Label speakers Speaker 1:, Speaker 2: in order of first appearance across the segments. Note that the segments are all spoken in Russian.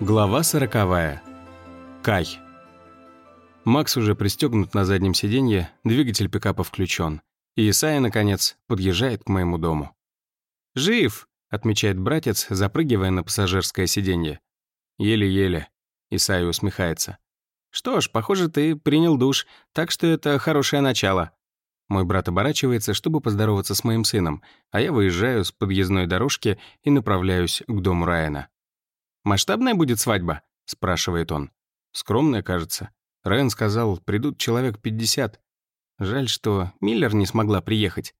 Speaker 1: Глава сороковая. Кай. Макс уже пристегнут на заднем сиденье, двигатель пикапа включен. И Исайя, наконец, подъезжает к моему дому. «Жив!» — отмечает братец, запрыгивая на пассажирское сиденье. «Еле-еле», — Исайя усмехается. «Что ж, похоже, ты принял душ, так что это хорошее начало». Мой брат оборачивается, чтобы поздороваться с моим сыном, а я выезжаю с подъездной дорожки и направляюсь к дому Райана. «Масштабная будет свадьба?» — спрашивает он. «Скромная, кажется. Рен сказал, придут человек 50. Жаль, что Миллер не смогла приехать.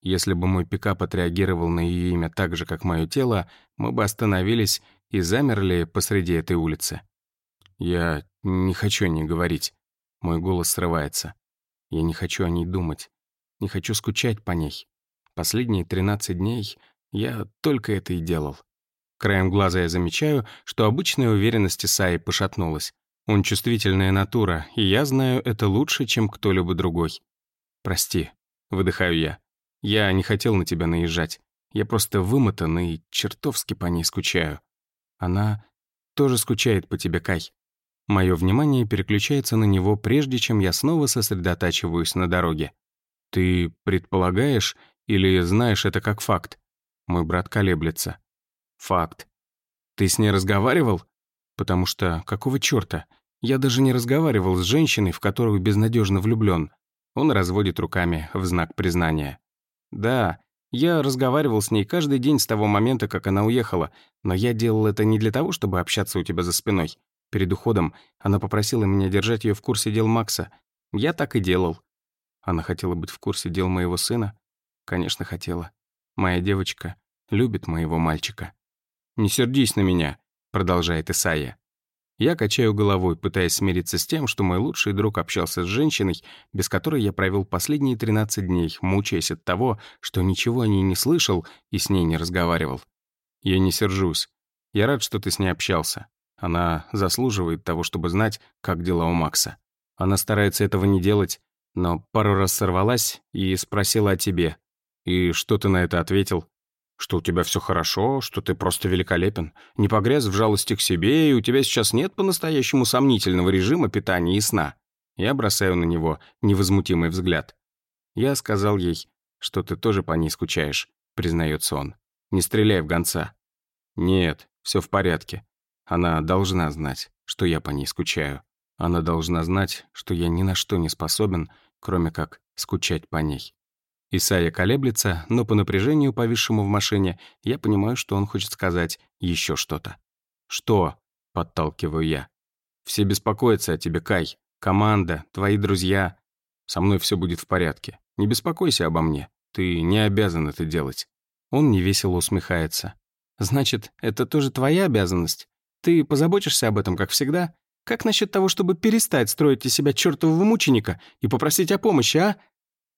Speaker 1: Если бы мой пикап отреагировал на ее имя так же, как мое тело, мы бы остановились и замерли посреди этой улицы. Я не хочу о ней говорить. Мой голос срывается. Я не хочу о ней думать. Не хочу скучать по ней. Последние 13 дней я только это и делал. Краем глаза я замечаю, что обычная уверенность Саи пошатнулась. Он чувствительная натура, и я знаю это лучше, чем кто-либо другой. «Прости», — выдыхаю я. «Я не хотел на тебя наезжать. Я просто вымотан и чертовски по ней скучаю. Она тоже скучает по тебе, Кай». Мое внимание переключается на него, прежде чем я снова сосредотачиваюсь на дороге. «Ты предполагаешь или знаешь это как факт?» Мой брат колеблется. Факт. Ты с ней разговаривал? Потому что, какого черта? Я даже не разговаривал с женщиной, в которую безнадежно влюблен. Он разводит руками в знак признания. Да, я разговаривал с ней каждый день с того момента, как она уехала, но я делал это не для того, чтобы общаться у тебя за спиной. Перед уходом она попросила меня держать ее в курсе дел Макса. Я так и делал. Она хотела быть в курсе дел моего сына? Конечно, хотела. Моя девочка любит моего мальчика. «Не сердись на меня», — продолжает Исайя. Я качаю головой, пытаясь смириться с тем, что мой лучший друг общался с женщиной, без которой я провел последние 13 дней, мучаясь от того, что ничего о ней не слышал и с ней не разговаривал. Я не сержусь. Я рад, что ты с ней общался. Она заслуживает того, чтобы знать, как дела у Макса. Она старается этого не делать, но пару раз сорвалась и спросила о тебе. И что ты на это ответил? что у тебя все хорошо, что ты просто великолепен, не погряз в жалости к себе, и у тебя сейчас нет по-настоящему сомнительного режима питания и сна. Я бросаю на него невозмутимый взгляд. Я сказал ей, что ты тоже по ней скучаешь, признается он. Не стреляй в гонца. Нет, все в порядке. Она должна знать, что я по ней скучаю. Она должна знать, что я ни на что не способен, кроме как скучать по ней. Исайя колеблется, но по напряжению, повисшему в машине, я понимаю, что он хочет сказать еще что-то. «Что?» — подталкиваю я. «Все беспокоятся о тебе, Кай. Команда, твои друзья. Со мной все будет в порядке. Не беспокойся обо мне. Ты не обязан это делать». Он невесело усмехается. «Значит, это тоже твоя обязанность? Ты позаботишься об этом, как всегда? Как насчет того, чтобы перестать строить из себя чертового мученика и попросить о помощи, а?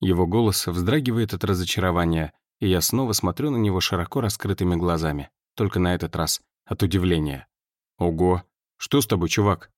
Speaker 1: Его голос вздрагивает от разочарования, и я снова смотрю на него широко раскрытыми глазами, только на этот раз от удивления. «Ого! Что с тобой, чувак?»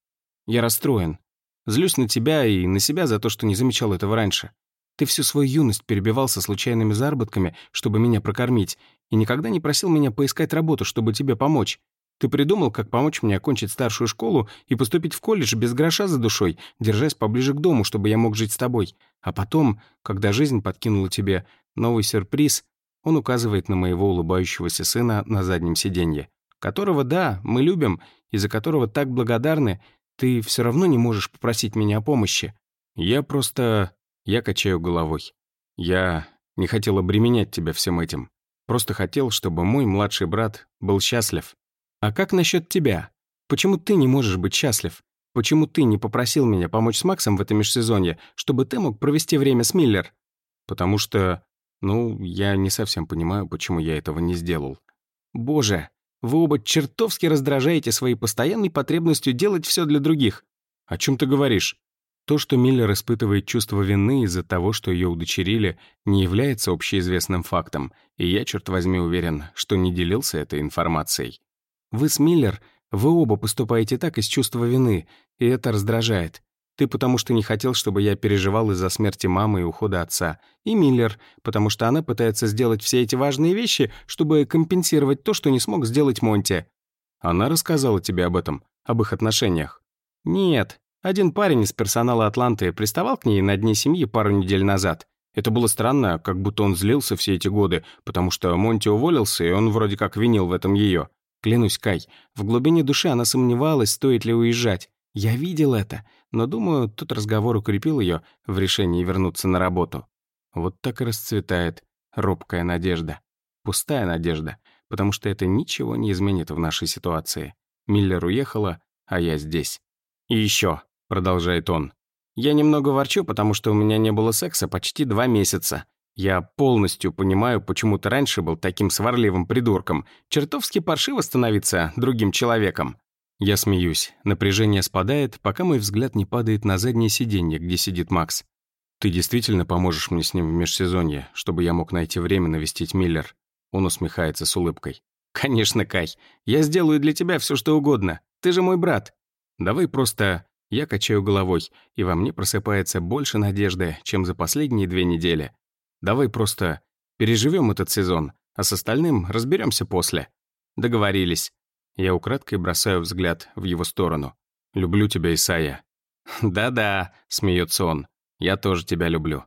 Speaker 1: «Я расстроен. Злюсь на тебя и на себя за то, что не замечал этого раньше. Ты всю свою юность перебивался случайными заработками, чтобы меня прокормить, и никогда не просил меня поискать работу, чтобы тебе помочь. Ты придумал, как помочь мне окончить старшую школу и поступить в колледж без гроша за душой, держась поближе к дому, чтобы я мог жить с тобой. А потом, когда жизнь подкинула тебе новый сюрприз, он указывает на моего улыбающегося сына на заднем сиденье, которого, да, мы любим, и за которого так благодарны, ты все равно не можешь попросить меня о помощи. Я просто... Я качаю головой. Я не хотел обременять тебя всем этим. Просто хотел, чтобы мой младший брат был счастлив. А как насчет тебя? Почему ты не можешь быть счастлив? Почему ты не попросил меня помочь с Максом в этом межсезонье, чтобы ты мог провести время с Миллер? Потому что... Ну, я не совсем понимаю, почему я этого не сделал. Боже, вы оба чертовски раздражаете своей постоянной потребностью делать все для других. О чем ты говоришь? То, что Миллер испытывает чувство вины из-за того, что ее удочерили, не является общеизвестным фактом, и я, черт возьми, уверен, что не делился этой информацией. Вы с Миллер, вы оба поступаете так из чувства вины, и это раздражает. Ты потому что не хотел, чтобы я переживал из-за смерти мамы и ухода отца. И Миллер, потому что она пытается сделать все эти важные вещи, чтобы компенсировать то, что не смог сделать Монти. Она рассказала тебе об этом, об их отношениях?
Speaker 2: Нет. Один парень из персонала Атланты приставал к ней на дне семьи пару недель назад. Это было странно, как будто он злился все эти годы, потому что Монти уволился, и он вроде как винил в этом ее. Клянусь, Кай, в глубине души она сомневалась, стоит ли уезжать. Я видел это, но, думаю, тут разговор укрепил ее в решении вернуться на работу.
Speaker 1: Вот так и расцветает робкая надежда. Пустая надежда, потому что это ничего не изменит в нашей ситуации. Миллер уехала, а я здесь.
Speaker 2: «И еще», — продолжает он, — «я немного ворчу, потому что у меня не было секса почти два месяца. Я полностью понимаю, почему ты раньше был таким сварливым придурком. Чертовски паршиво становиться другим человеком.
Speaker 1: Я смеюсь. Напряжение спадает, пока мой взгляд не падает на заднее сиденье, где сидит Макс. Ты действительно поможешь мне с ним в межсезонье, чтобы я мог найти время навестить Миллер. Он усмехается с улыбкой.
Speaker 2: Конечно, Кай. Я сделаю для тебя все, что угодно. Ты же мой брат.
Speaker 1: Давай просто... Я качаю головой, и во мне просыпается больше надежды, чем за последние две недели. Давай просто переживем этот сезон, а с остальным разберемся после.
Speaker 2: Договорились.
Speaker 1: Я украдкой бросаю взгляд в его сторону. Люблю тебя, Исая.
Speaker 2: Да-да, смеется он. Я тоже тебя люблю.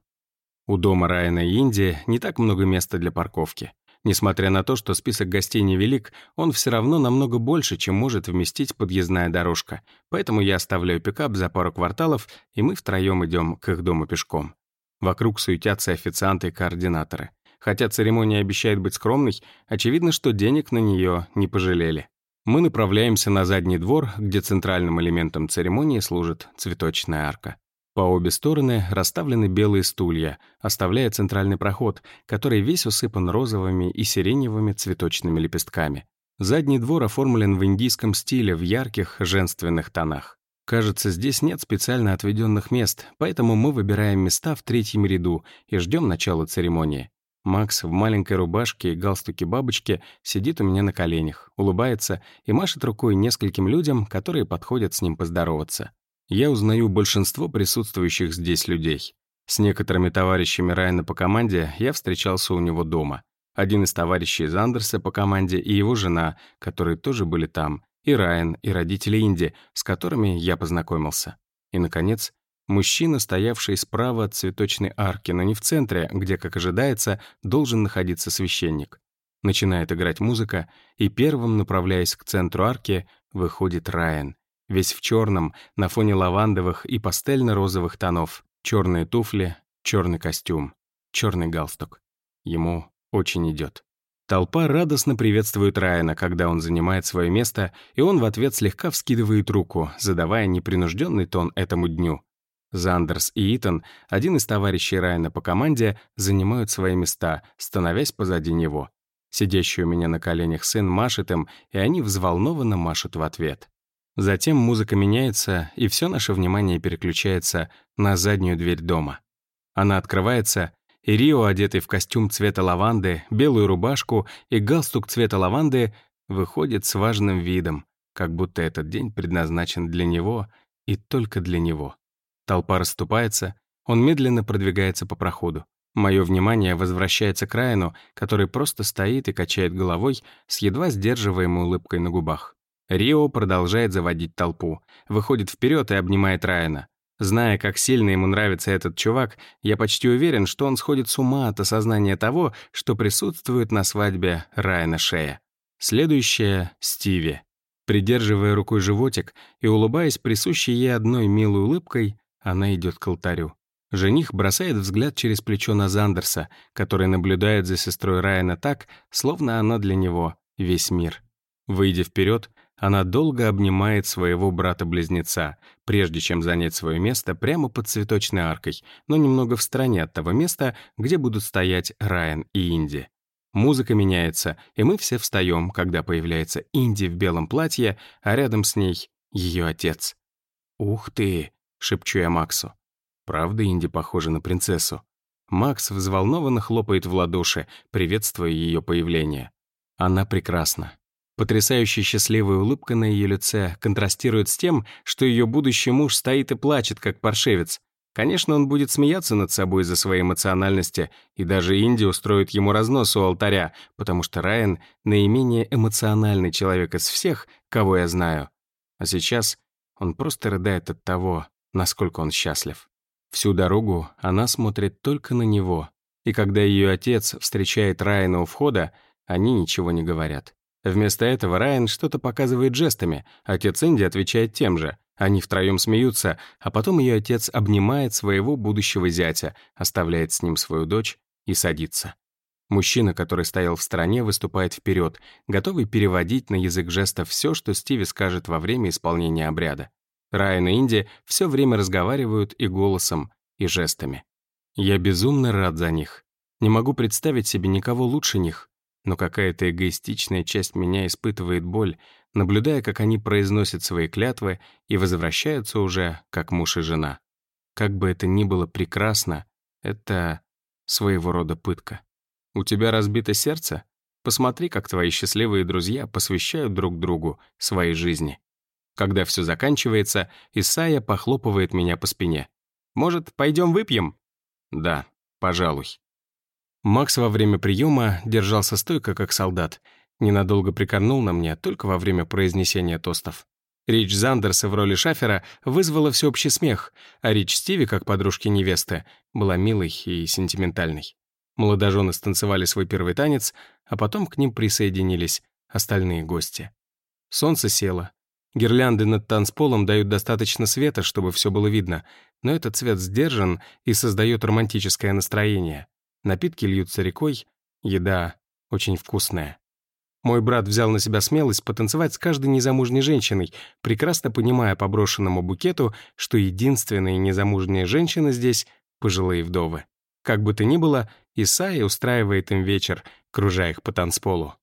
Speaker 1: У дома Райана и Инди не так много места для парковки. Несмотря на то, что список гостей невелик, он все равно намного больше, чем может вместить подъездная дорожка. Поэтому я оставляю пикап за пару кварталов, и мы втроем идем к их дому пешком. Вокруг суетятся официанты и координаторы. Хотя церемония обещает быть скромной, очевидно, что денег на нее не пожалели. Мы направляемся на задний двор, где центральным элементом церемонии служит цветочная арка. По обе стороны расставлены белые стулья, оставляя центральный проход, который весь усыпан розовыми и сиреневыми цветочными лепестками. Задний двор оформлен в индийском стиле в ярких женственных тонах. Кажется, здесь нет специально отведенных мест, поэтому мы выбираем места в третьем ряду и ждем начала церемонии. Макс в маленькой рубашке и галстуке бабочки сидит у меня на коленях, улыбается и машет рукой нескольким людям, которые подходят с ним поздороваться. Я узнаю большинство присутствующих здесь людей. С некоторыми товарищами Райана по команде я встречался у него дома. Один из товарищей из Андерса по команде и его жена, которые тоже были там и Райан, и родители Инди, с которыми я познакомился. И, наконец, мужчина, стоявший справа от цветочной арки, но не в центре, где, как ожидается, должен находиться священник. Начинает играть музыка, и первым, направляясь к центру арки, выходит Райан. Весь в черном, на фоне лавандовых и пастельно-розовых тонов. Черные туфли, черный костюм, черный галстук. Ему очень идет. Толпа радостно приветствует Райана, когда он занимает свое место, и он в ответ слегка вскидывает руку, задавая непринужденный тон этому дню. Зандерс и Итан, один из товарищей Райана по команде, занимают свои места, становясь позади него. Сидящий у меня на коленях сын машет им, и они взволнованно машут в ответ. Затем музыка меняется, и все наше внимание переключается на заднюю дверь дома. Она открывается, и Рио, одетый в костюм цвета лаванды, белую рубашку и галстук цвета лаванды, выходит с важным видом, как будто этот день предназначен для него и только для него. Толпа расступается, он медленно продвигается по проходу. Мое внимание возвращается к Райану, который просто стоит и качает головой с едва сдерживаемой улыбкой на губах. Рио продолжает заводить толпу, выходит вперед и обнимает Райана. Зная, как сильно ему нравится этот чувак, я почти уверен, что он сходит с ума от осознания того, что присутствует на свадьбе Райана Шея. Следующее — Стиви. Придерживая рукой животик и улыбаясь присущей ей одной милой улыбкой, она идет к алтарю. Жених бросает взгляд через плечо на Зандерса, который наблюдает за сестрой Райана так, словно она для него весь мир. Выйдя вперед, она долго обнимает своего брата-близнеца, прежде чем занять свое место прямо под цветочной аркой, но немного в стороне от того места, где будут стоять Райан и Инди. Музыка меняется, и мы все встаем, когда появляется Инди в белом платье, а рядом с ней ее отец. «Ух ты!» — шепчу я Максу. Правда, Инди похожа на принцессу. Макс взволнованно хлопает в ладоши, приветствуя ее появление. Она прекрасна. Потрясающая счастливая улыбка на ее лице контрастирует с тем, что ее будущий муж стоит и плачет, как паршевец. Конечно, он будет смеяться над собой за своей эмоциональности, и даже Инди устроит ему разнос у алтаря, потому что Райан — наименее эмоциональный человек из всех, кого я знаю. А сейчас он просто рыдает от того, насколько он счастлив. Всю дорогу она смотрит только на него, и когда ее отец встречает Райана у входа, они ничего не говорят. Вместо этого Райан что-то показывает жестами, отец Инди отвечает тем же. Они втроем смеются, а потом ее отец обнимает своего будущего зятя, оставляет с ним свою дочь и садится. Мужчина, который стоял в стороне, выступает вперед, готовый переводить на язык жестов все, что Стиви скажет во время исполнения обряда. Райан и Инди все время разговаривают и голосом, и жестами. Я безумно рад за них. Не могу представить себе никого лучше них но какая-то эгоистичная часть меня испытывает боль, наблюдая, как они произносят свои клятвы и возвращаются уже как муж и жена. Как бы это ни было прекрасно, это своего рода пытка. У тебя разбито сердце? Посмотри, как твои счастливые друзья посвящают друг другу своей жизни. Когда все заканчивается, Исайя похлопывает меня по спине. «Может, пойдем выпьем?» «Да, пожалуй». Макс во время приема держался стойко, как солдат. Ненадолго прикорнул на мне только во время произнесения тостов. Рич Зандерса в роли шафера вызвала всеобщий смех, а Рич Стиви, как подружки невесты, была милой и сентиментальной. Молодожены станцевали свой первый танец, а потом к ним присоединились остальные гости. Солнце село. Гирлянды над танцполом дают достаточно света, чтобы все было видно, но этот цвет сдержан и создает романтическое настроение. Напитки льются рекой, еда очень вкусная. Мой брат взял на себя смелость потанцевать с каждой незамужней женщиной, прекрасно понимая по брошенному букету, что единственные незамужние женщины здесь — пожилые вдовы. Как бы то ни было, Исайя устраивает им вечер, кружая их по танцполу.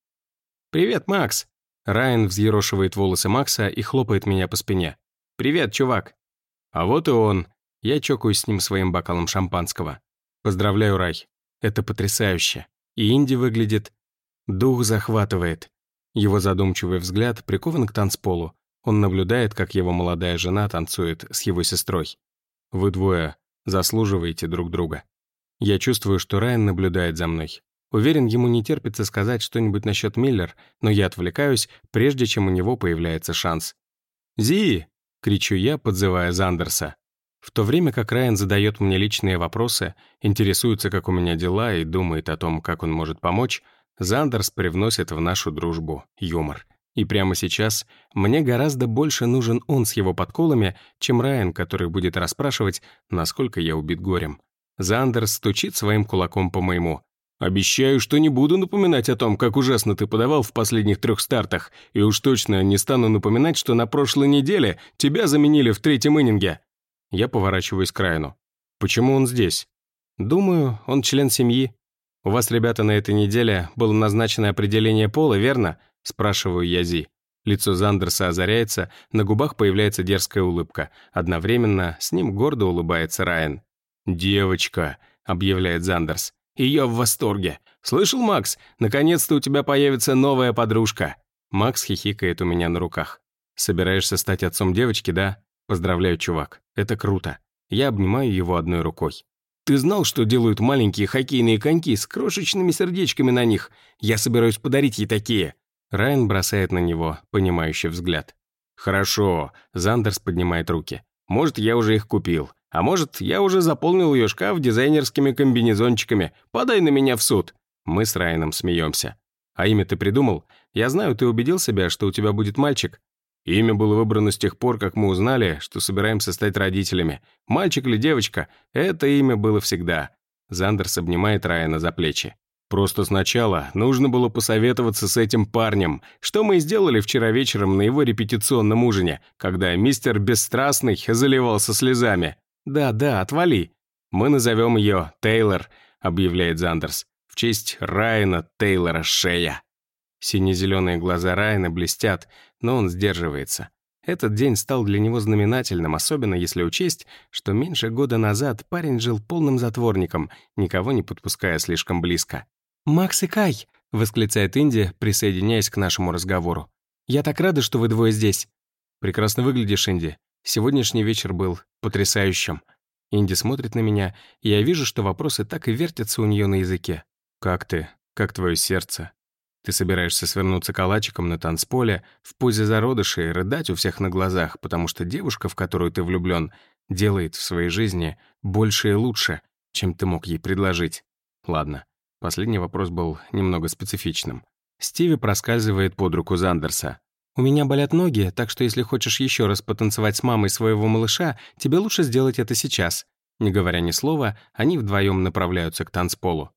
Speaker 1: «Привет, Макс!» Райан взъерошивает волосы Макса и хлопает меня по спине. «Привет, чувак!» А вот и он. Я чокаюсь с ним своим бокалом шампанского. «Поздравляю, Рай. Это потрясающе. И Инди выглядит... Дух захватывает. Его задумчивый взгляд прикован к танцполу. Он наблюдает, как его молодая жена танцует с его сестрой. Вы двое заслуживаете друг друга. Я чувствую, что Райан наблюдает за мной. Уверен, ему не терпится сказать что-нибудь насчет Миллер, но я отвлекаюсь, прежде чем у него появляется шанс. «Зи!» — кричу я, подзывая Зандерса. В то время как Райан задает мне личные вопросы, интересуется, как у меня дела, и думает о том, как он может помочь, Зандерс привносит в нашу дружбу юмор. И прямо сейчас мне гораздо больше нужен он с его подколами, чем Райан, который будет расспрашивать, насколько я убит горем. Зандерс стучит своим кулаком по моему. «Обещаю, что не буду напоминать о том, как ужасно ты подавал в последних трех стартах, и уж точно не стану напоминать, что на прошлой неделе тебя заменили в третьем ининге». Я поворачиваюсь к Райну. «Почему он здесь?» «Думаю, он член семьи». «У вас, ребята, на этой неделе было назначено определение пола, верно?» Спрашиваю я Зи. Лицо Зандерса озаряется, на губах появляется дерзкая улыбка. Одновременно с ним гордо улыбается Райан. «Девочка», — объявляет Зандерс. «И я в восторге. Слышал, Макс? Наконец-то у тебя появится новая подружка». Макс хихикает у меня на руках. «Собираешься стать отцом девочки, да?» Поздравляю, чувак, это круто. Я обнимаю его одной рукой. Ты знал, что делают маленькие хоккейные коньки с крошечными сердечками на них? Я собираюсь подарить ей такие. Райан бросает на него понимающий взгляд. «Хорошо», — Зандерс поднимает руки. «Может, я уже их купил. А может, я уже заполнил ее шкаф дизайнерскими комбинезончиками. Подай на меня в суд». Мы с Райаном смеемся. «А имя ты придумал? Я знаю, ты убедил себя, что у тебя будет мальчик, Имя было выбрано с тех пор, как мы узнали, что собираемся стать родителями. Мальчик или девочка, это имя было всегда. Зандерс обнимает Райана за плечи. Просто сначала нужно было посоветоваться с этим парнем, что мы и сделали вчера вечером на его репетиционном ужине, когда мистер Бесстрастный заливался слезами. «Да-да, отвали». «Мы назовем ее Тейлор», — объявляет Зандерс, «в честь Райана Тейлора Шея». Сине-зеленые глаза Райана блестят, но он сдерживается. Этот день стал для него знаменательным, особенно если учесть, что меньше года назад парень жил полным затворником, никого не подпуская слишком близко. «Макс и Кай!» — восклицает Инди, присоединяясь к нашему разговору. «Я так рада, что вы двое здесь!» «Прекрасно выглядишь, Инди. Сегодняшний вечер был потрясающим». Инди смотрит на меня, и я вижу, что вопросы так и вертятся у нее на языке. «Как ты? Как твое сердце? Ты собираешься свернуться калачиком на танцполе, в позе зародыша и рыдать у всех на глазах, потому что девушка, в которую ты влюблен, делает в своей жизни больше и лучше, чем ты мог ей предложить. Ладно, последний вопрос был немного специфичным. Стиви проскальзывает под руку Зандерса. «У меня болят ноги, так что если хочешь еще раз потанцевать с мамой своего малыша, тебе лучше сделать это сейчас». Не говоря ни слова, они вдвоем направляются к танцполу.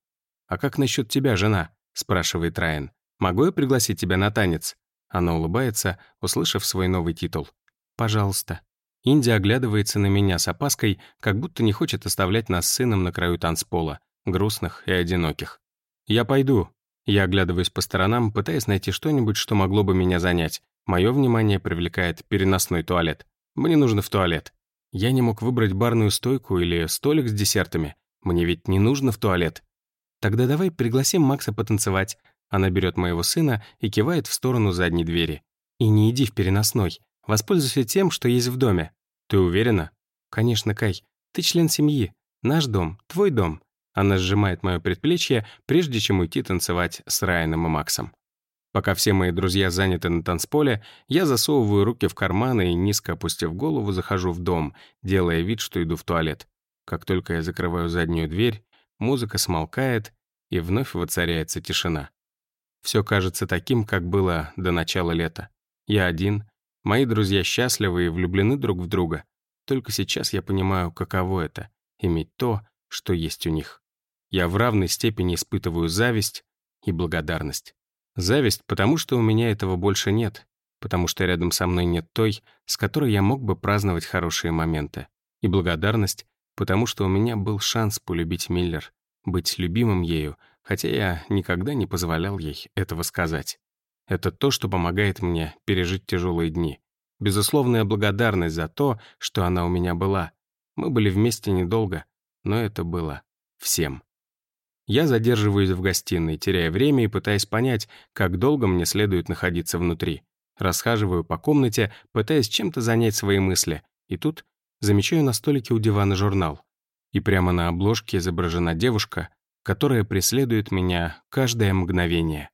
Speaker 1: «А как насчет тебя, жена?» — спрашивает Райан. «Могу я пригласить тебя на танец?» Она улыбается, услышав свой новый титул. «Пожалуйста». Инди оглядывается на меня с опаской, как будто не хочет оставлять нас с сыном на краю танцпола, грустных и одиноких. «Я пойду». Я оглядываюсь по сторонам, пытаясь найти что-нибудь, что могло бы меня занять. Мое внимание привлекает переносной туалет. Мне нужно в туалет. Я не мог выбрать барную стойку или столик с десертами. Мне ведь не нужно в туалет. Тогда давай пригласим Макса потанцевать. Она берет моего сына и кивает в сторону задней двери. И не иди в переносной. Воспользуйся тем, что есть в доме. Ты уверена? Конечно, Кай. Ты член семьи. Наш дом, твой дом. Она сжимает мое предплечье, прежде чем уйти танцевать с Райаном и Максом. Пока все мои друзья заняты на танцполе, я засовываю руки в карманы и, низко опустив голову, захожу в дом, делая вид, что иду в туалет. Как только я закрываю заднюю дверь, музыка смолкает, и вновь воцаряется тишина. Все кажется таким, как было до начала лета. Я один, мои друзья счастливы и влюблены друг в друга. Только сейчас я понимаю, каково это — иметь то, что есть у них. Я в равной степени испытываю зависть и благодарность. Зависть, потому что у меня этого больше нет, потому что рядом со мной нет той, с которой я мог бы праздновать хорошие моменты. И благодарность, потому что у меня был шанс полюбить Миллер, быть любимым ею, хотя я никогда не позволял ей этого сказать. Это то, что помогает мне пережить тяжелые дни. Безусловная благодарность за то, что она у меня была. Мы были вместе недолго, но это было всем. Я задерживаюсь в гостиной, теряя время и пытаясь понять, как долго мне следует находиться внутри. Расхаживаю по комнате, пытаясь чем-то занять свои мысли, и тут замечаю на столике у дивана журнал. И прямо на обложке изображена девушка, которая преследует меня каждое мгновение.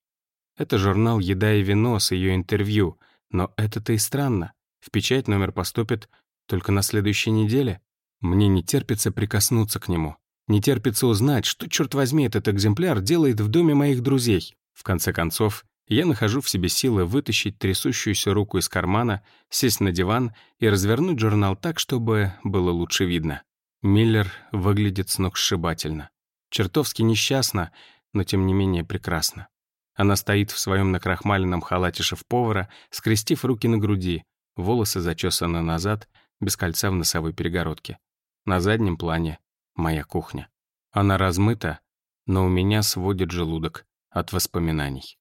Speaker 1: Это журнал «Еда и вино» с ее интервью, но это-то и странно. В печать номер поступит только на следующей неделе. Мне не терпится прикоснуться к нему. Не терпится узнать, что, черт возьми, этот экземпляр делает в доме моих друзей. В конце концов, я нахожу в себе силы вытащить трясущуюся руку из кармана, сесть на диван и развернуть журнал так, чтобы было лучше видно. Миллер выглядит сногсшибательно. Чертовски несчастно, но тем не менее прекрасно. Она стоит в своем накрахмаленном халате шеф-повара, скрестив руки на груди, волосы зачесаны назад, без кольца в носовой перегородке. На заднем плане — моя кухня. Она размыта, но у меня сводит желудок от воспоминаний.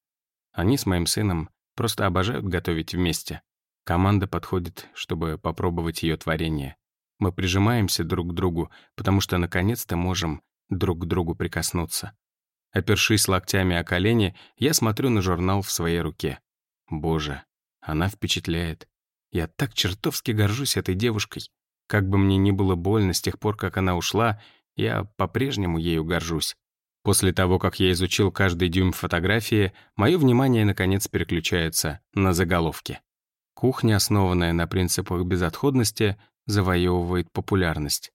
Speaker 1: Они с моим сыном просто обожают готовить вместе. Команда подходит, чтобы попробовать ее творение. Мы прижимаемся друг к другу, потому что наконец-то можем друг к другу прикоснуться. Опершись локтями о колени, я смотрю на журнал в своей руке. Боже, она впечатляет. Я так чертовски горжусь этой девушкой. Как бы мне ни было больно с тех пор, как она ушла, я по-прежнему ею горжусь. После того, как я изучил каждый дюйм фотографии, мое внимание, наконец, переключается на заголовки. Кухня, основанная на принципах безотходности, завоевывает популярность.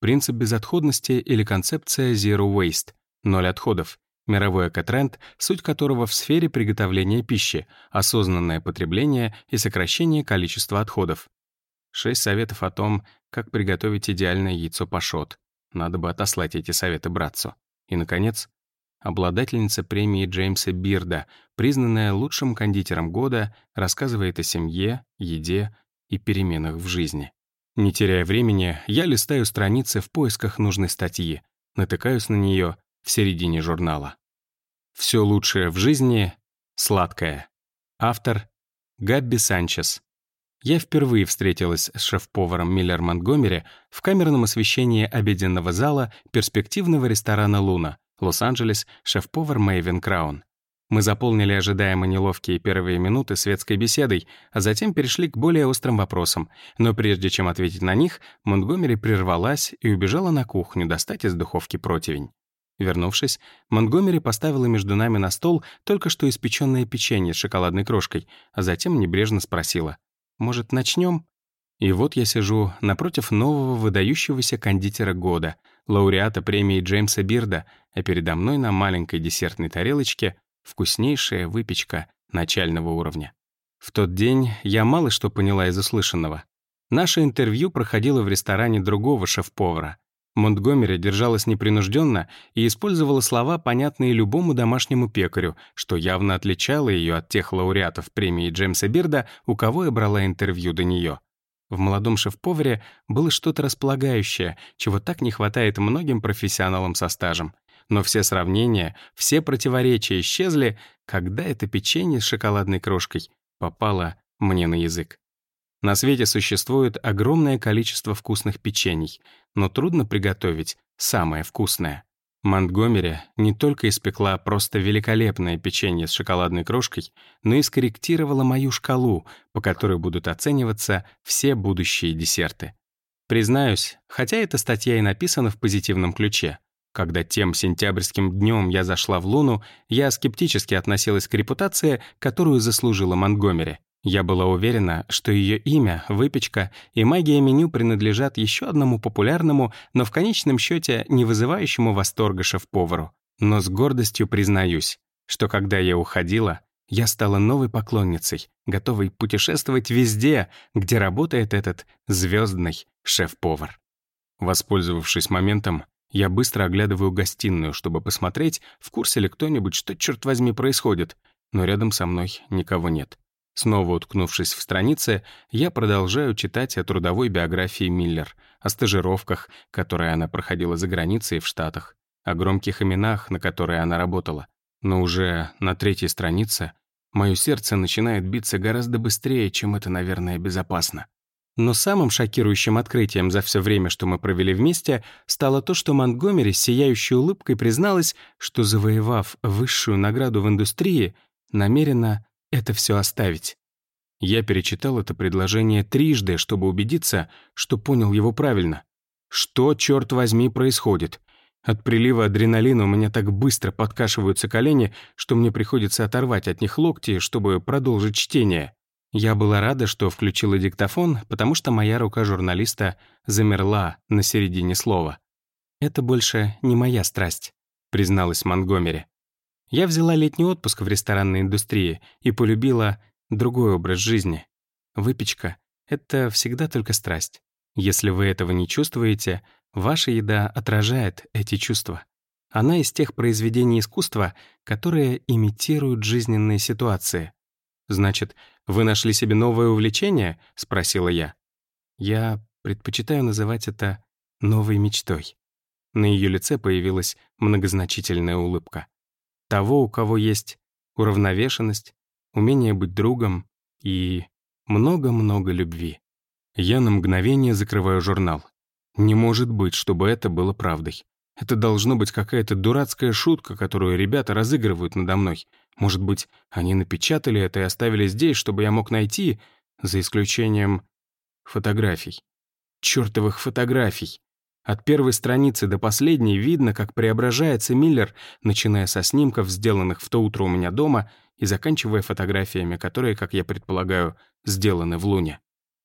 Speaker 1: Принцип безотходности или концепция Zero Waste — ноль отходов, мировой экотренд, суть которого в сфере приготовления пищи, осознанное потребление и сокращение количества отходов. Шесть советов о том, как приготовить идеальное яйцо пашот. Надо бы отослать эти советы братцу. И, наконец, обладательница премии Джеймса Бирда, признанная лучшим кондитером года, рассказывает о семье, еде и переменах в жизни. Не теряя времени, я листаю страницы в поисках нужной статьи, натыкаюсь на нее в середине журнала. «Все лучшее в жизни — сладкое». Автор — Габби Санчес, я впервые встретилась с шеф-поваром Миллер Монтгомери в камерном освещении обеденного зала перспективного ресторана «Луна», Лос-Анджелес, шеф-повар Мэйвин Краун. Мы заполнили ожидаемо неловкие первые минуты светской беседой, а затем перешли к более острым вопросам. Но прежде чем ответить на них, Монтгомери прервалась и убежала на кухню достать из духовки противень. Вернувшись, Монтгомери поставила между нами на стол только что испеченное печенье с шоколадной крошкой, а затем небрежно спросила. Может, начнем?» И вот я сижу напротив нового выдающегося кондитера года, лауреата премии Джеймса Бирда, а передо мной на маленькой десертной тарелочке вкуснейшая выпечка начального уровня. В тот день я мало что поняла из услышанного. Наше интервью проходило в ресторане другого шеф-повара. Монтгомери держалась непринужденно и использовала слова, понятные любому домашнему пекарю, что явно отличало ее от тех лауреатов премии Джеймса Бирда, у кого я брала интервью до нее. В молодом шеф-поваре было что-то располагающее, чего так не хватает многим профессионалам со стажем. Но все сравнения, все противоречия исчезли, когда это печенье с шоколадной крошкой попало мне на язык. На свете существует огромное количество вкусных печений, но трудно приготовить самое вкусное. Монтгомери не только испекла просто великолепное печенье с шоколадной крошкой, но и скорректировала мою шкалу, по которой будут оцениваться все будущие десерты. Признаюсь, хотя эта статья и написана в позитивном ключе, когда тем сентябрьским днем я зашла в Луну, я скептически относилась к репутации, которую заслужила Монтгомери. Я была уверена, что ее имя, выпечка и магия меню принадлежат еще одному популярному, но в конечном счете не вызывающему восторга шеф-повару. Но с гордостью признаюсь, что когда я уходила, я стала новой поклонницей, готовой путешествовать везде, где работает этот звездный шеф-повар. Воспользовавшись моментом, я быстро оглядываю гостиную, чтобы посмотреть, в курсе ли кто-нибудь, что, черт возьми, происходит, но рядом со мной никого нет. Снова уткнувшись в странице, я продолжаю читать о трудовой биографии Миллер, о стажировках, которые она проходила за границей в Штатах, о громких именах, на которые она работала. Но уже на третьей странице мое сердце начинает биться гораздо быстрее, чем это, наверное, безопасно. Но самым шокирующим открытием за все время, что мы провели вместе, стало то, что Монтгомери с сияющей улыбкой призналась, что, завоевав высшую награду в индустрии, намерена это все оставить. Я перечитал это предложение трижды, чтобы убедиться, что понял его правильно. Что, черт возьми, происходит? От прилива адреналина у меня так быстро подкашиваются колени, что мне приходится оторвать от них локти, чтобы продолжить чтение. Я была рада, что включила диктофон, потому что моя рука журналиста замерла на середине слова. «Это больше не моя страсть», — призналась Монгомери. Я взяла летний отпуск в ресторанной индустрии и полюбила другой образ жизни. Выпечка — это всегда только страсть. Если вы этого не чувствуете, ваша еда отражает эти чувства. Она из тех произведений искусства, которые имитируют жизненные ситуации. «Значит, вы нашли себе новое увлечение?» — спросила я. Я предпочитаю называть это «новой мечтой». На ее лице появилась многозначительная улыбка того, у кого есть уравновешенность, умение быть другом и много-много любви. Я на мгновение закрываю журнал. Не может быть, чтобы это было правдой. Это должно быть какая-то дурацкая шутка, которую ребята разыгрывают надо мной. Может быть, они напечатали это и оставили здесь, чтобы я мог найти, за исключением фотографий. Чёртовых фотографий. От первой страницы до последней видно, как преображается Миллер, начиная со снимков, сделанных в то утро у меня дома, и заканчивая фотографиями, которые, как я предполагаю, сделаны в Луне.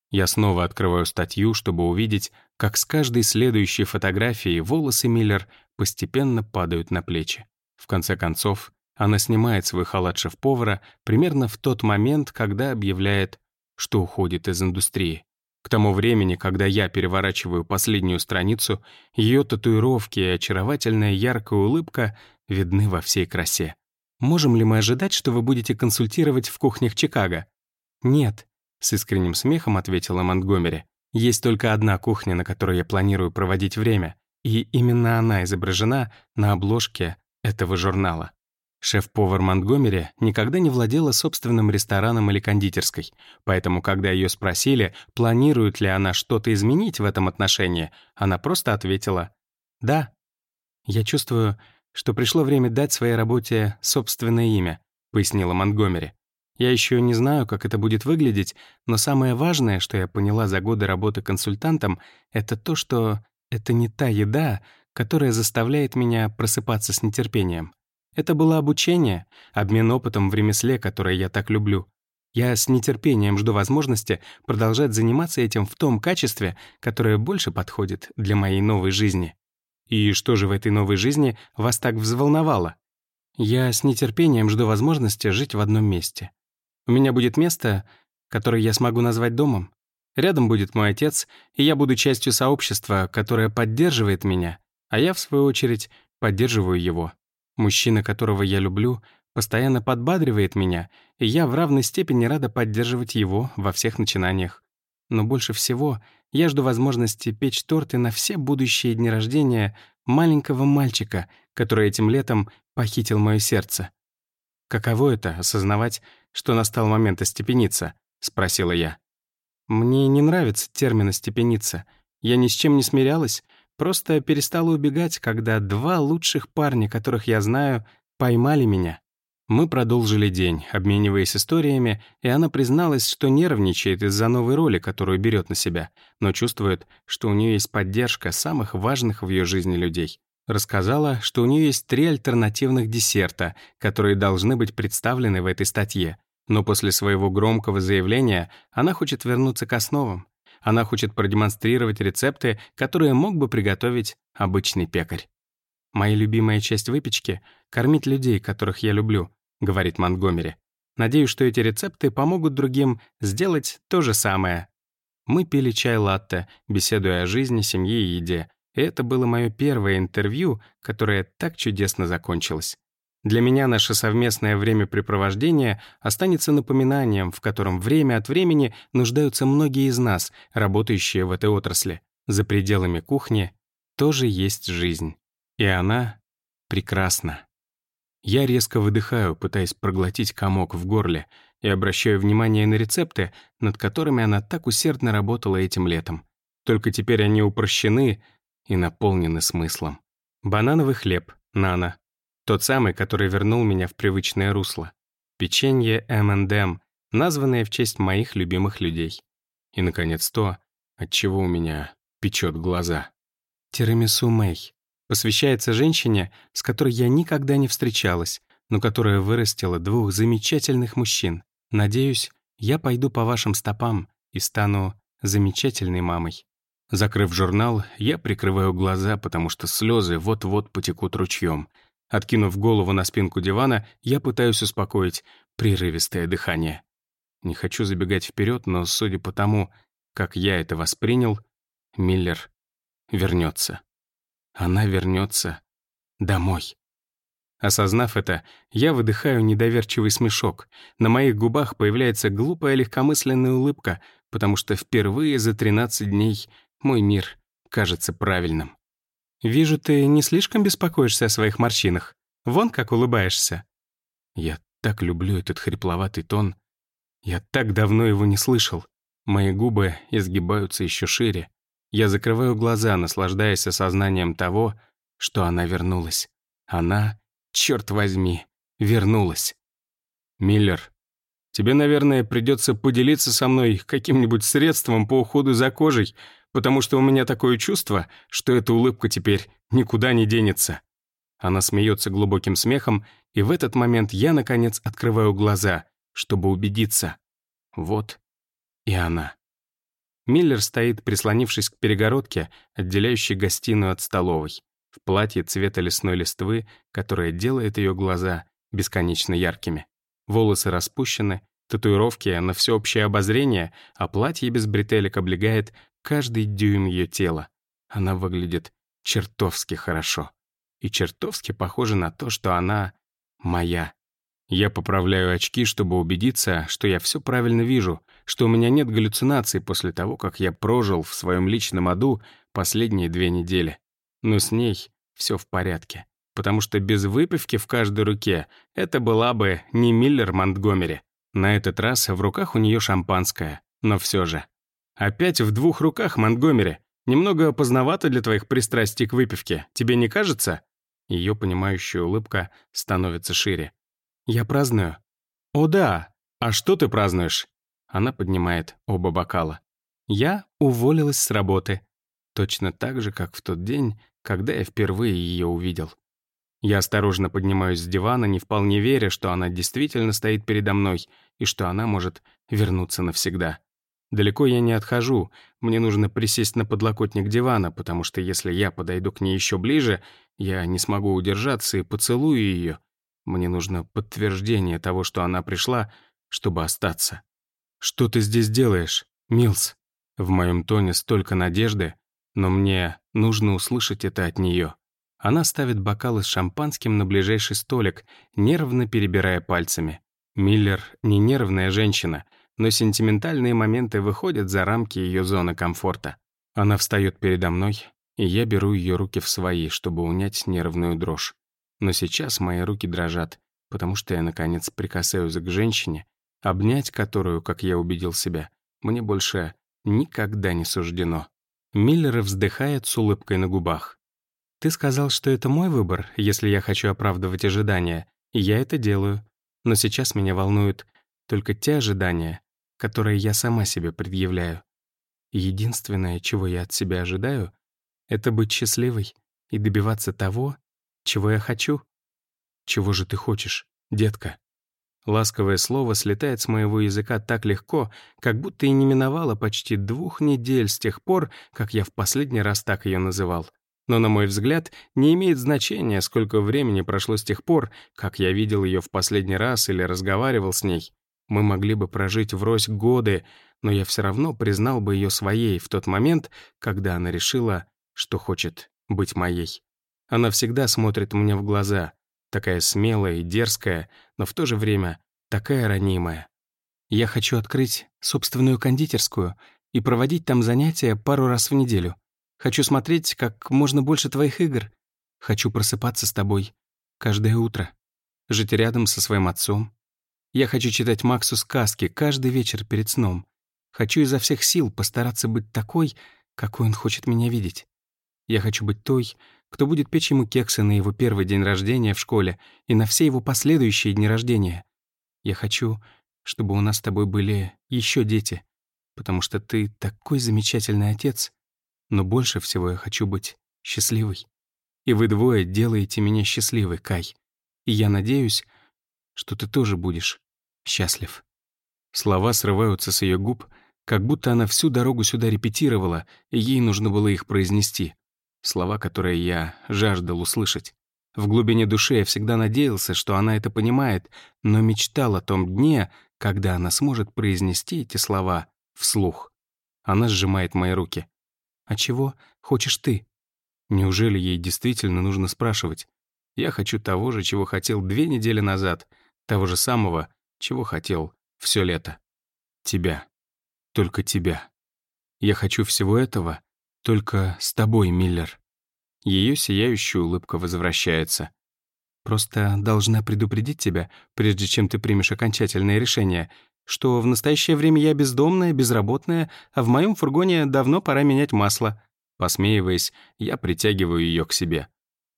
Speaker 1: Я снова открываю статью, чтобы увидеть, как с каждой следующей фотографией волосы Миллер постепенно падают на плечи. В конце концов, она снимает свой халат шеф-повара примерно в тот момент, когда объявляет, что уходит из индустрии. К тому времени, когда я переворачиваю последнюю страницу, ее татуировки и очаровательная яркая улыбка видны во всей красе. «Можем ли мы ожидать, что вы будете консультировать в кухнях Чикаго?» «Нет», — с искренним смехом ответила Монтгомери. «Есть только одна кухня, на которой я планирую проводить время, и именно она изображена на обложке этого журнала». Шеф-повар Монтгомери никогда не владела собственным рестораном или кондитерской, поэтому, когда ее спросили, планирует ли она что-то изменить в этом отношении, она просто ответила «Да». «Я чувствую, что пришло время дать своей работе собственное имя», — пояснила Монтгомери. «Я еще не знаю, как это будет выглядеть, но самое важное, что я поняла за годы работы консультантом, это то, что это не та еда, которая заставляет меня просыпаться с нетерпением». Это было обучение, обмен опытом в ремесле, которое я так люблю. Я с нетерпением жду возможности продолжать заниматься этим в том качестве, которое больше подходит для моей новой жизни. И что же в этой новой жизни вас так взволновало? Я с нетерпением жду возможности жить в одном месте. У меня будет место, которое я смогу назвать домом. Рядом будет мой отец, и я буду частью сообщества, которое поддерживает меня, а я, в свою очередь, поддерживаю его. Мужчина, которого я люблю, постоянно подбадривает меня, и я в равной степени рада поддерживать его во всех начинаниях. Но больше всего я жду возможности печь торты на все будущие дни рождения маленького мальчика, который этим летом похитил мое сердце. «Каково это — осознавать, что настал момент остепениться?» — спросила я. «Мне не нравится термин «остепениться». Я ни с чем не смирялась, Просто перестала убегать, когда два лучших парня, которых я знаю, поймали меня. Мы продолжили день, обмениваясь историями, и она призналась, что нервничает из-за новой роли, которую берет на себя, но чувствует, что у нее есть поддержка самых важных в ее жизни людей. Рассказала, что у нее есть три альтернативных десерта, которые должны быть представлены в этой статье. Но после своего громкого заявления она хочет вернуться к основам. Она хочет продемонстрировать рецепты, которые мог бы приготовить обычный пекарь. «Моя любимая часть выпечки — кормить людей, которых я люблю», — говорит Монтгомери. «Надеюсь, что эти рецепты помогут другим сделать то же самое». Мы пили чай-латте, беседуя о жизни, семье и еде. И это было мое первое интервью, которое так чудесно закончилось. Для меня наше совместное времяпрепровождение останется напоминанием, в котором время от времени нуждаются многие из нас, работающие в этой отрасли. За пределами кухни тоже есть жизнь. И она прекрасна. Я резко выдыхаю, пытаясь проглотить комок в горле, и обращаю внимание на рецепты, над которыми она так усердно работала этим летом. Только теперь они упрощены и наполнены смыслом. Банановый хлеб, нано, тот самый, который вернул меня в привычное русло. Печенье M&M, названное в честь моих любимых людей. И, наконец, то, от чего у меня печет глаза. Тирамису Мэй. Посвящается женщине, с которой я никогда не встречалась, но которая вырастила двух замечательных мужчин. Надеюсь, я пойду по вашим стопам и стану замечательной мамой. Закрыв журнал, я прикрываю глаза, потому что слезы вот-вот потекут ручьем — Откинув голову на спинку дивана, я пытаюсь успокоить прерывистое дыхание. Не хочу забегать вперед, но судя по тому, как я это воспринял, Миллер вернется. Она вернется домой. Осознав это, я выдыхаю недоверчивый смешок. На моих губах появляется глупая легкомысленная улыбка, потому что впервые за 13 дней мой мир кажется правильным. Вижу, ты не слишком беспокоишься о своих морщинах. Вон как улыбаешься. Я так люблю этот хрипловатый тон. Я так давно его не слышал. Мои губы изгибаются еще шире. Я закрываю глаза, наслаждаясь осознанием того, что она вернулась. Она, черт возьми, вернулась. Миллер, тебе, наверное, придется поделиться со мной каким-нибудь средством по уходу за кожей, потому что у меня такое чувство, что эта улыбка теперь никуда не денется». Она смеется глубоким смехом, и в этот момент я, наконец, открываю глаза, чтобы убедиться. Вот и она. Миллер стоит, прислонившись к перегородке, отделяющей гостиную от столовой, в платье цвета лесной листвы, которое делает ее глаза бесконечно яркими. Волосы распущены, татуировки на всеобщее обозрение, а платье без бретелек облегает каждый дюйм ее тела. Она выглядит чертовски хорошо. И чертовски похожа на то, что она моя. Я поправляю очки, чтобы убедиться, что я все правильно вижу, что у меня нет галлюцинаций после того, как я прожил в своем личном аду последние две недели. Но с ней все в порядке, потому что без выпивки в каждой руке это была бы не Миллер Монтгомери. На этот раз в руках у нее шампанское, но все же Опять в двух руках, Монтгомери. Немного поздновато для твоих пристрастий к выпивке, тебе не кажется?» Ее понимающая улыбка становится шире. «Я праздную». «О да! А что ты празднуешь?» Она поднимает оба бокала. «Я уволилась с работы». Точно так же, как в тот день, когда я впервые ее увидел. Я осторожно поднимаюсь с дивана, не вполне веря, что она действительно стоит передо мной и что она может вернуться навсегда. Далеко я не отхожу, мне нужно присесть на подлокотник дивана, потому что если я подойду к ней еще ближе, я не смогу удержаться и поцелую ее. Мне нужно подтверждение того, что она пришла, чтобы остаться. «Что ты здесь делаешь, Милс?» В моем тоне столько надежды, но мне нужно услышать это от нее. Она ставит бокалы с шампанским на ближайший столик, нервно перебирая пальцами. Миллер — не нервная женщина — но сентиментальные моменты выходят за рамки ее зоны комфорта. Она встает передо мной, и я беру ее руки в свои, чтобы унять нервную дрожь. Но сейчас мои руки дрожат, потому что я, наконец, прикасаюсь к женщине, обнять которую, как я убедил себя, мне больше никогда не суждено. Миллер вздыхает с улыбкой на губах. «Ты сказал, что это мой выбор, если я хочу оправдывать ожидания, и я это делаю. Но сейчас меня волнует, только те ожидания, которые я сама себе предъявляю. Единственное, чего я от себя ожидаю, это быть счастливой и добиваться того, чего я хочу. Чего же ты хочешь, детка? Ласковое слово слетает с моего языка так легко, как будто и не миновало почти двух недель с тех пор, как я в последний раз так ее называл. Но, на мой взгляд, не имеет значения, сколько времени прошло с тех пор, как я видел ее в последний раз или разговаривал с ней. Мы могли бы прожить врозь годы, но я все равно признал бы ее своей в тот момент, когда она решила, что хочет быть моей. Она всегда смотрит мне в глаза, такая смелая и дерзкая, но в то же время такая ранимая. Я хочу открыть собственную кондитерскую и проводить там занятия пару раз в неделю. Хочу смотреть как можно больше твоих игр. Хочу просыпаться с тобой каждое утро. Жить рядом со своим отцом, я хочу читать Максу сказки каждый вечер перед сном. Хочу изо всех сил постараться быть такой, какой он хочет меня видеть. Я хочу быть той, кто будет печь ему кексы на его первый день рождения в школе и на все его последующие дни рождения. Я хочу, чтобы у нас с тобой были еще дети, потому что ты такой замечательный отец. Но больше всего я хочу быть счастливой. И вы двое делаете меня счастливой, Кай. И я надеюсь, что ты тоже будешь счастлив». Слова срываются с ее губ, как будто она всю дорогу сюда репетировала, и ей нужно было их произнести. Слова, которые я жаждал услышать. В глубине души я всегда надеялся, что она это понимает, но мечтал о том дне, когда она сможет произнести эти слова вслух. Она сжимает мои руки. «А чего хочешь ты?» Неужели ей действительно нужно спрашивать? Я хочу того же, чего хотел две недели назад — того же самого, чего хотел все лето. Тебя. Только тебя. Я хочу всего этого только с тобой, Миллер. Ее сияющая улыбка возвращается. Просто должна предупредить тебя, прежде чем ты примешь окончательное решение, что в настоящее время я бездомная, безработная, а в моем фургоне давно пора менять масло. Посмеиваясь, я притягиваю ее к себе.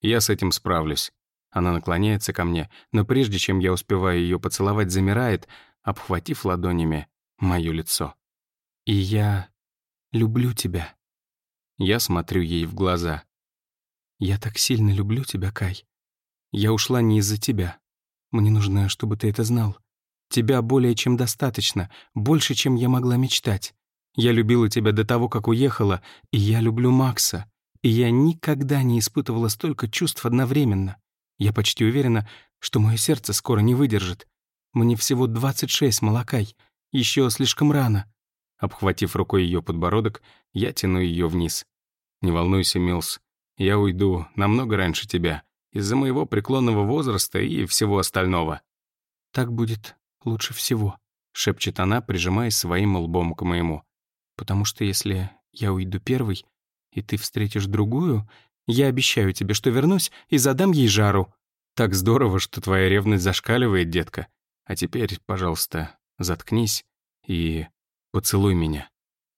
Speaker 1: Я с этим справлюсь. Она наклоняется ко мне, но прежде чем я успеваю ее поцеловать, замирает, обхватив ладонями мое лицо. «И я люблю тебя». Я смотрю ей в глаза. «Я так сильно люблю тебя, Кай. Я ушла не из-за тебя. Мне нужно, чтобы ты это знал. Тебя более чем достаточно, больше, чем я могла мечтать. Я любила тебя до того, как уехала, и я люблю Макса. И я никогда не испытывала столько чувств одновременно. Я почти уверена, что мое сердце скоро не выдержит. Мне всего 26, Малакай. Еще слишком рано. Обхватив рукой ее подбородок, я тяну ее вниз. Не волнуйся, Милс. Я уйду намного раньше тебя, из-за моего преклонного возраста и всего остального. Так будет лучше всего, шепчет она, прижимаясь своим лбом к моему. Потому что если я уйду первый, и ты встретишь другую, я обещаю тебе, что вернусь и задам ей жару. Так здорово, что твоя ревность зашкаливает, детка. А теперь, пожалуйста, заткнись и поцелуй меня».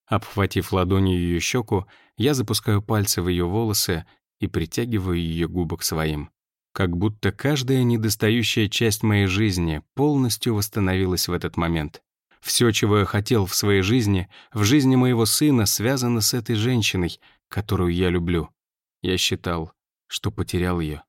Speaker 1: Обхватив ладонью ее щеку, я запускаю пальцы в ее волосы и притягиваю ее губы к своим. Как будто каждая недостающая часть моей жизни полностью восстановилась в этот момент. Все, чего я хотел в своей жизни, в жизни моего сына, связано с этой женщиной, которую я люблю. Я считал, что потерял ее.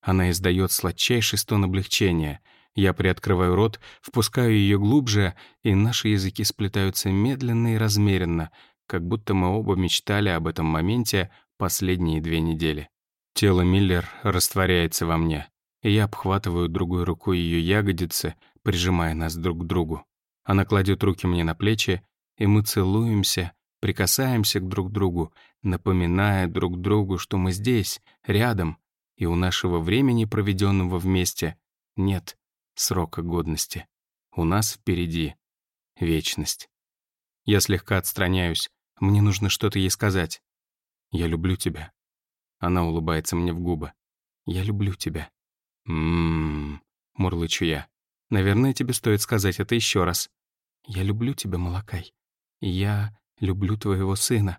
Speaker 1: Она издает сладчайший стон облегчения. Я приоткрываю рот, впускаю ее глубже, и наши языки сплетаются медленно и размеренно, как будто мы оба мечтали об этом моменте последние две недели. Тело Миллер растворяется во мне, и я обхватываю другой рукой ее ягодицы, прижимая нас друг к другу. Она кладет руки мне на плечи, и мы целуемся, прикасаемся к друг другу, напоминая друг другу, что мы здесь, рядом, и у нашего времени, проведенного вместе, нет срока годности. У нас впереди вечность. Я слегка отстраняюсь. Мне нужно что-то ей сказать. «Я люблю тебя». Она улыбается мне в губы. «Я люблю тебя». Ммм, мурлычу я. «Наверное, тебе стоит сказать это еще раз». «Я люблю тебя, Малакай. Я люблю твоего сына.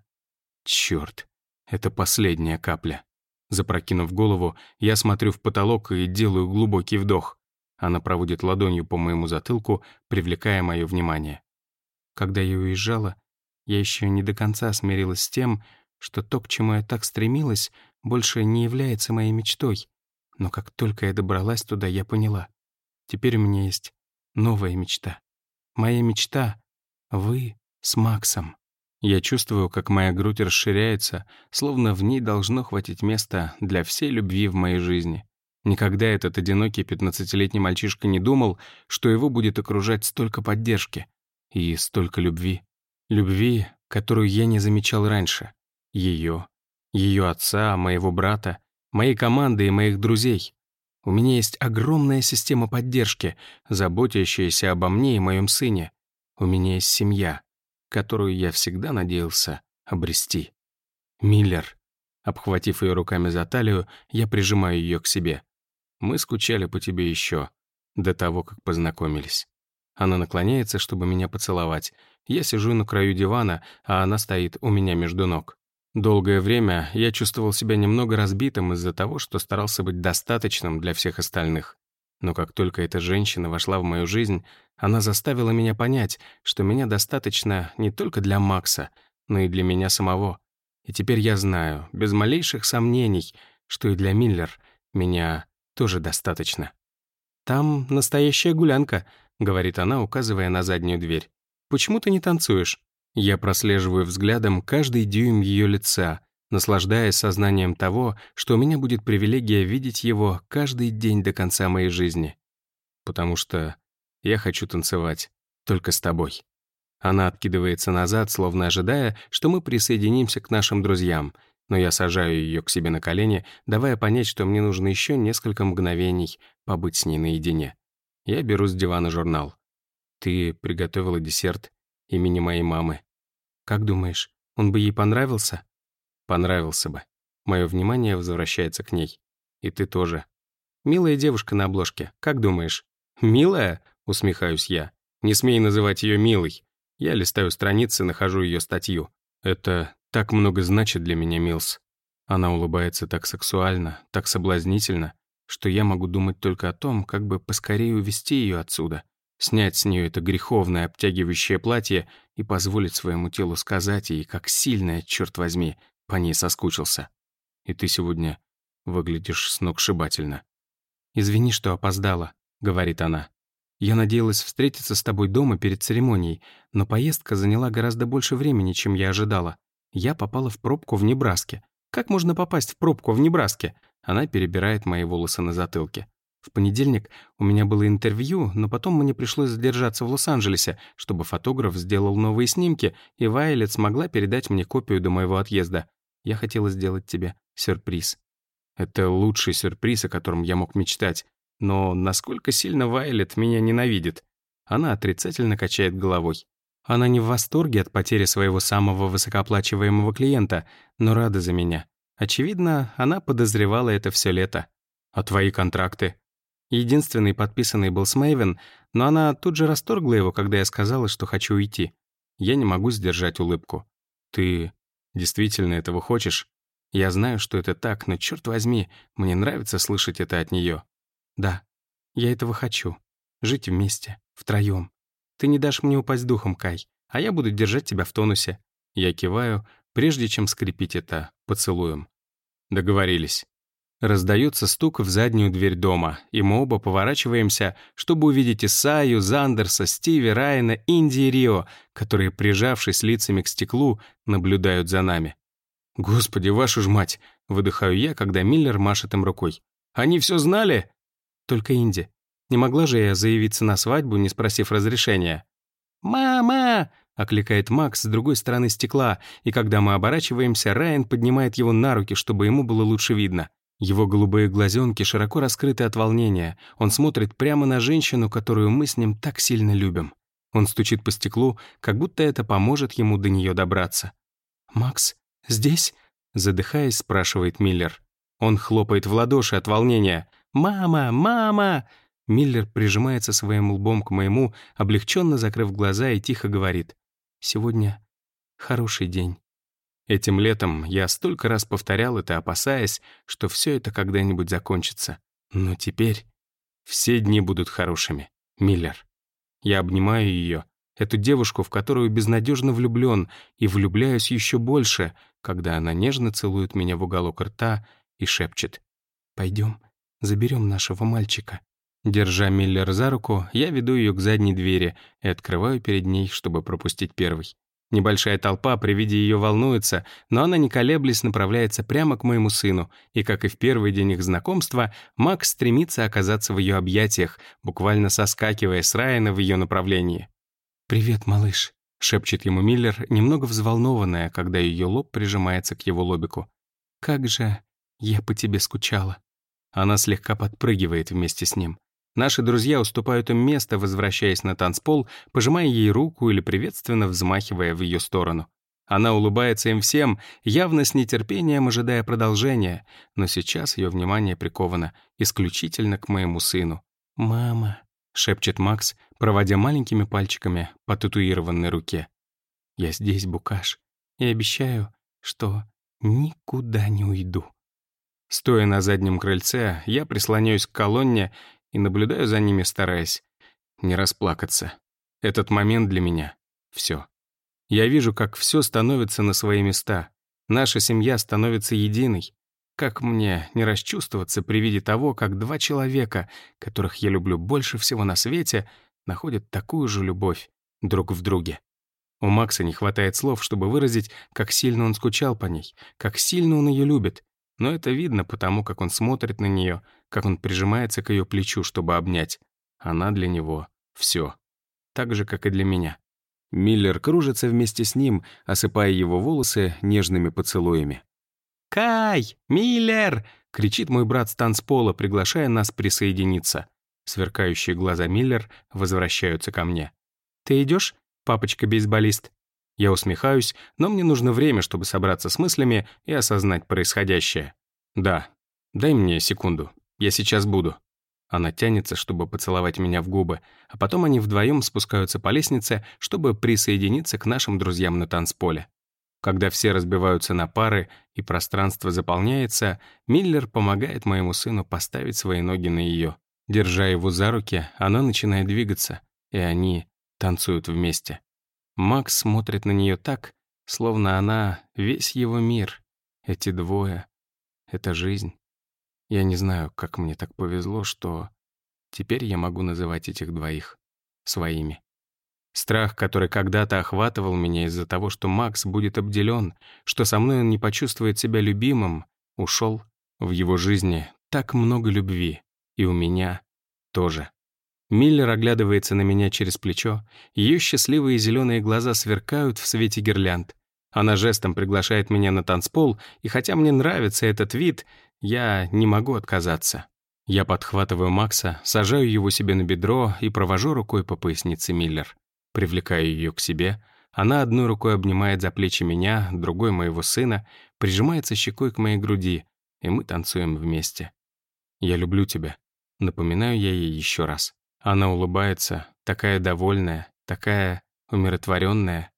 Speaker 1: Черт, это последняя капля. Запрокинув голову, я смотрю в потолок и делаю глубокий вдох. Она проводит ладонью по моему затылку, привлекая мое внимание. Когда я уезжала, я еще не до конца смирилась с тем, что то, к чему я так стремилась, больше не является моей мечтой. Но как только я добралась туда, я поняла. Теперь у меня есть новая мечта. Моя мечта — вы с Максом. Я чувствую, как моя грудь расширяется, словно в ней должно хватить места для всей любви в моей жизни. Никогда этот одинокий пятнадцатилетний мальчишка не думал, что его будет окружать столько поддержки и столько любви. Любви, которую я не замечал раньше. Ее, ее отца, моего брата, моей команды и моих друзей. У меня есть огромная система поддержки, заботящаяся обо мне и моем сыне. У меня есть семья — которую я всегда надеялся обрести. «Миллер». Обхватив ее руками за талию, я прижимаю ее к себе. «Мы скучали по тебе еще, до того, как познакомились». Она наклоняется, чтобы меня поцеловать. Я сижу на краю дивана, а она стоит у меня между ног. Долгое время я чувствовал себя немного разбитым из-за того, что старался быть достаточным для всех остальных. Но как только эта женщина вошла в мою жизнь, она заставила меня понять, что меня достаточно не только для Макса, но и для меня самого. И теперь я знаю, без малейших сомнений, что и для Миллер меня тоже достаточно. «Там настоящая гулянка», — говорит она, указывая на заднюю дверь. «Почему ты не танцуешь?» Я прослеживаю взглядом каждый дюйм ее лица, наслаждаясь сознанием того, что у меня будет привилегия видеть его каждый день до конца моей жизни. Потому что я хочу танцевать только с тобой. Она откидывается назад, словно ожидая, что мы присоединимся к нашим друзьям, но я сажаю ее к себе на колени, давая понять, что мне нужно еще несколько мгновений побыть с ней наедине. Я беру с дивана журнал. «Ты приготовила десерт имени моей мамы. Как думаешь, он бы ей понравился?» Понравился бы. Мое внимание возвращается к ней. И ты тоже. Милая девушка на обложке, как думаешь? Милая? Усмехаюсь я. Не смей называть ее милой. Я листаю страницы, нахожу ее статью. Это так много значит для меня, Милс. Она улыбается так сексуально, так соблазнительно, что я могу думать только о том, как бы поскорее увести ее отсюда, снять с нее это греховное обтягивающее платье и позволить своему телу сказать ей, как сильно, черт возьми, по ней соскучился. И ты сегодня выглядишь сногсшибательно. «Извини, что опоздала», — говорит она. «Я надеялась встретиться с тобой дома перед церемонией, но поездка заняла гораздо больше времени, чем я ожидала. Я попала в пробку в Небраске. Как можно попасть в пробку в Небраске?» Она перебирает мои волосы на затылке. В понедельник у меня было интервью, но потом мне пришлось задержаться в Лос-Анджелесе, чтобы фотограф сделал новые снимки, и Вайлет смогла передать мне копию до моего отъезда я хотела сделать тебе сюрприз. Это лучший сюрприз, о котором я мог мечтать. Но насколько сильно Вайлет меня ненавидит? Она отрицательно качает головой. Она не в восторге от потери своего самого высокооплачиваемого клиента, но рада за меня. Очевидно, она подозревала это все лето. А твои контракты? Единственный подписанный был с Мэйвен, но она тут же расторгла его, когда я сказала, что хочу уйти. Я не могу сдержать улыбку. Ты действительно этого хочешь? Я знаю, что это так, но, черт возьми, мне нравится слышать это от нее.
Speaker 2: Да, я этого хочу. Жить вместе, втроем. Ты не дашь мне упасть духом, Кай, а я буду держать тебя в тонусе.
Speaker 1: Я киваю, прежде чем скрепить это поцелуем. Договорились. Раздается стук в заднюю дверь дома, и мы оба поворачиваемся, чтобы увидеть Исаю, Зандерса, Стиви, Райана, Инди и Рио, которые, прижавшись лицами к стеклу, наблюдают за нами. «Господи, вашу ж мать!» — выдыхаю я, когда Миллер машет им рукой. «Они все знали?»
Speaker 2: «Только Инди. Не могла же я заявиться на свадьбу, не спросив разрешения?»
Speaker 3: «Мама!»
Speaker 2: — окликает Макс с другой стороны стекла, и когда мы оборачиваемся, Райан поднимает его на руки, чтобы ему было лучше видно. Его голубые глазенки широко раскрыты от волнения. Он смотрит прямо на женщину, которую мы с ним так сильно любим. Он стучит по стеклу, как будто это поможет ему до нее добраться.
Speaker 3: «Макс, здесь?»
Speaker 2: — задыхаясь, спрашивает Миллер. Он хлопает в ладоши от волнения. «Мама! Мама!» Миллер прижимается своим лбом к моему, облегченно закрыв глаза и тихо говорит. «Сегодня хороший день». Этим летом я столько раз повторял это, опасаясь, что все это когда-нибудь закончится. Но теперь все дни будут хорошими. Миллер. Я обнимаю ее, эту девушку, в которую безнадежно влюблен, и влюбляюсь еще больше, когда она нежно целует меня в уголок рта и шепчет. «Пойдем, заберем нашего мальчика». Держа Миллер за руку, я веду ее к задней двери и открываю перед ней, чтобы пропустить первый. Небольшая толпа при виде ее волнуется, но она, не колеблясь, направляется прямо к моему сыну, и, как и в первый день их знакомства, Макс стремится оказаться в ее объятиях, буквально соскакивая с Райана в ее направлении. «Привет, малыш», — шепчет ему Миллер, немного взволнованная, когда ее лоб прижимается к его лобику. «Как же я по тебе скучала». Она слегка подпрыгивает вместе с ним. Наши друзья уступают им место, возвращаясь на танцпол, пожимая ей руку или приветственно взмахивая в ее сторону. Она улыбается им всем, явно с нетерпением ожидая продолжения, но сейчас ее внимание приковано исключительно к моему сыну. «Мама», — шепчет Макс, проводя маленькими пальчиками по татуированной руке. «Я здесь, Букаш, и обещаю, что никуда не уйду». Стоя на заднем крыльце, я прислоняюсь к колонне и наблюдаю за ними, стараясь не расплакаться. Этот момент для меня — все. Я вижу, как все становится на свои места. Наша семья становится единой. Как мне не расчувствоваться при виде того, как два человека, которых я люблю больше всего на свете, находят такую же любовь друг в друге. У Макса не хватает слов, чтобы выразить, как сильно он скучал по ней, как сильно он ее любит. Но это видно потому, как он смотрит на нее, как он прижимается к ее плечу, чтобы обнять. Она для него — все. Так же, как и для меня. Миллер кружится вместе с ним, осыпая его волосы нежными поцелуями. «Кай! Миллер!» — кричит мой брат с танцпола, приглашая нас присоединиться. Сверкающие глаза Миллер возвращаются ко мне. «Ты идешь, папочка-бейсболист?» Я усмехаюсь, но мне нужно время, чтобы собраться с мыслями и осознать происходящее. «Да. Дай мне секунду». Я сейчас буду». Она тянется, чтобы поцеловать меня в губы, а потом они вдвоем спускаются по лестнице, чтобы присоединиться к нашим друзьям на танцполе. Когда все разбиваются на пары и пространство заполняется, Миллер помогает моему сыну поставить свои ноги на ее. Держа его за руки, она начинает двигаться, и они танцуют вместе. Макс смотрит на нее так, словно она весь его мир. Эти двое — это жизнь. Я не знаю, как мне так повезло, что теперь я могу называть этих двоих своими. Страх, который когда-то охватывал меня из-за того, что Макс будет обделен, что со мной он не почувствует себя любимым, ушел. В его жизни так много любви, и у меня тоже. Миллер оглядывается на меня через плечо, ее счастливые зеленые глаза сверкают в свете гирлянд. Она жестом приглашает меня на танцпол, и хотя мне нравится этот вид, я не могу отказаться. Я подхватываю Макса, сажаю его себе на бедро и провожу рукой по пояснице Миллер. Привлекаю ее к себе. Она одной рукой обнимает за плечи меня, другой — моего сына, прижимается щекой к моей груди, и мы танцуем вместе. «Я люблю тебя», — напоминаю я ей еще раз. Она улыбается, такая довольная, такая умиротворенная.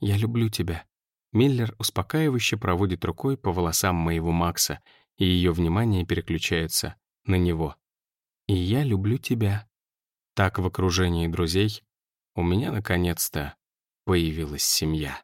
Speaker 2: «Я люблю тебя».
Speaker 1: Миллер успокаивающе проводит рукой по волосам моего Макса — и ее внимание переключается на него. «И я люблю тебя». Так в окружении друзей у меня наконец-то появилась семья.